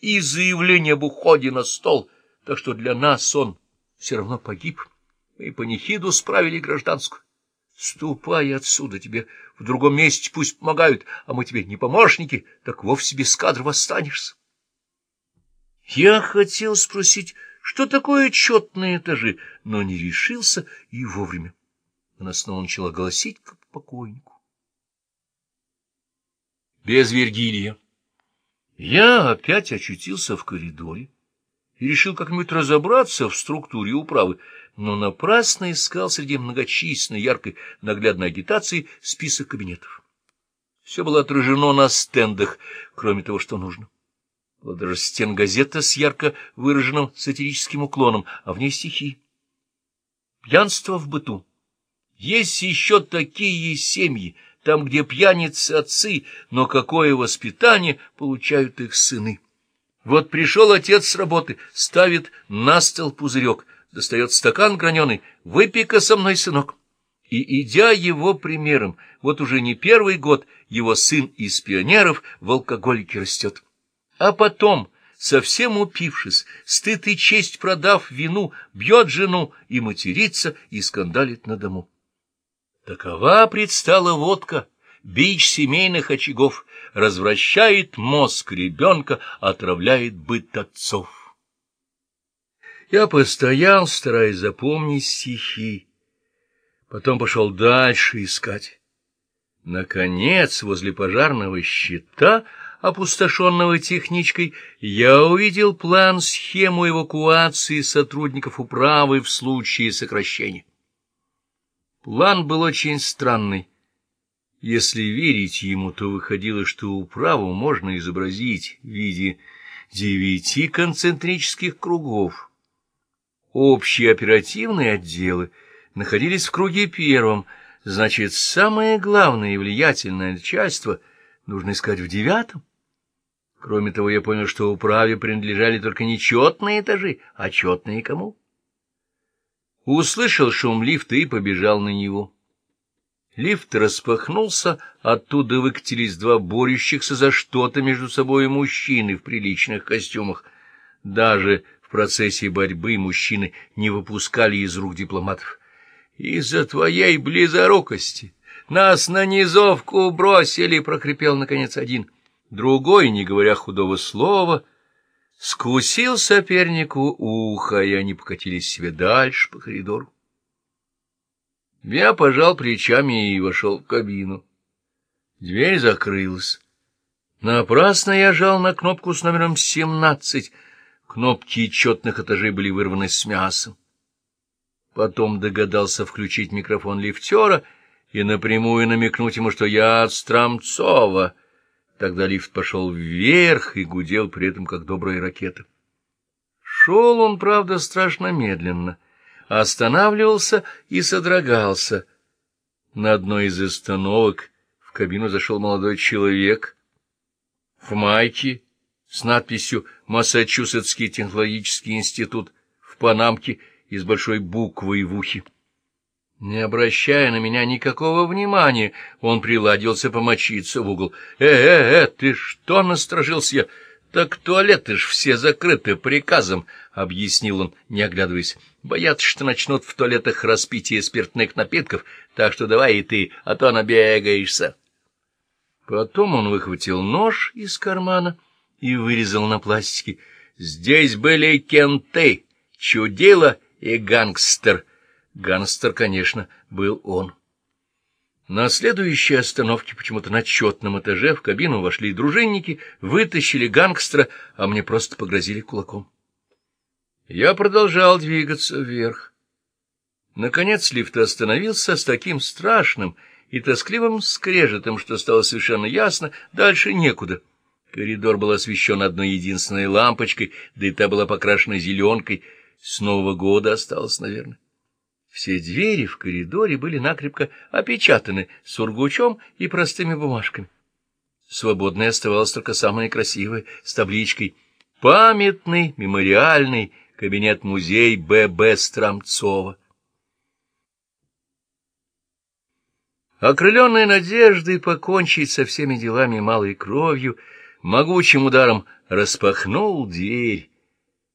и заявление об уходе на стол, так что для нас он все равно погиб. Мы по нехиду справили гражданскую. Ступай отсюда, тебе в другом месте пусть помогают, а мы тебе не помощники, так вовсе без кадров останешься. Я хотел спросить, что такое четные этажи, но не решился и вовремя. Она снова начала голосить как покойнику. Без Вергилия. Я опять очутился в коридоре и решил как-нибудь разобраться в структуре управы, но напрасно искал среди многочисленной яркой наглядной агитации список кабинетов. Все было отражено на стендах, кроме того, что нужно. Была даже стенгазета с ярко выраженным сатирическим уклоном, а в ней стихи. Пьянство в быту. Есть еще такие семьи, там, где пьяницы отцы, но какое воспитание получают их сыны. Вот пришел отец с работы, ставит на стол пузырек, достает стакан граненый, выпей-ка со мной, сынок. И, идя его примером, вот уже не первый год его сын из пионеров в алкоголике растет. А потом, совсем упившись, стыд и честь продав вину, бьет жену и матерится, и скандалит на дому. Такова предстала водка, бич семейных очагов, развращает мозг ребенка, отравляет быт отцов. Я постоял, стараясь запомнить стихи, потом пошел дальше искать. Наконец, возле пожарного щита, опустошенного техничкой, я увидел план-схему эвакуации сотрудников управы в случае сокращения. План был очень странный. Если верить ему, то выходило, что управу можно изобразить в виде девяти концентрических кругов. Общие оперативные отделы находились в круге первом, значит, самое главное и влиятельное начальство нужно искать в девятом. Кроме того, я понял, что управе принадлежали только не четные этажи, а четные кому? Услышал шум лифта и побежал на него. Лифт распахнулся, оттуда выкатились два борющихся за что-то между собой мужчины в приличных костюмах. Даже в процессе борьбы мужчины не выпускали из рук дипломатов. «Из-за твоей близорукости нас на низовку бросили!» — прокрепел, наконец, один. Другой, не говоря худого слова, скусил сопернику ухо, и они покатились себе дальше по коридору. Я пожал плечами и вошел в кабину. Дверь закрылась. Напрасно я жал на кнопку с номером семнадцать. Кнопки четных этажей были вырваны с мясом. Потом догадался включить микрофон лифтера и напрямую намекнуть ему, что я от Страмцова. Тогда лифт пошел вверх и гудел при этом, как добрая ракета. Шел он, правда, страшно медленно — останавливался и содрогался. На одной из остановок в кабину зашел молодой человек в майке с надписью «Массачусетский технологический институт» в панамке и с большой буквой в ухе. Не обращая на меня никакого внимания, он приладился помочиться в угол. «Э-э-э, ты что насторожился я?» «Так туалеты ж все закрыты приказом», — объяснил он, не оглядываясь. «Боятся, что начнут в туалетах распитие спиртных напитков, так что давай и ты, а то набегаешься». Потом он выхватил нож из кармана и вырезал на пластике. «Здесь были кенты, чудило и гангстер». Гангстер, конечно, был он. На следующей остановке, почему-то на четном этаже, в кабину вошли дружинники, вытащили гангстера, а мне просто погрозили кулаком. Я продолжал двигаться вверх. Наконец лифт остановился с таким страшным и тоскливым скрежетом, что стало совершенно ясно, дальше некуда. Коридор был освещен одной единственной лампочкой, да и та была покрашена зеленкой. С Нового года осталось, наверное. Все двери в коридоре были накрепко опечатаны сургучом и простыми бумажками. Свободной оставалась только самая красивая, с табличкой «Памятный мемориальный кабинет-музей Б.Б. Страмцова». Окрыленной надеждой покончить со всеми делами малой кровью, могучим ударом распахнул дверь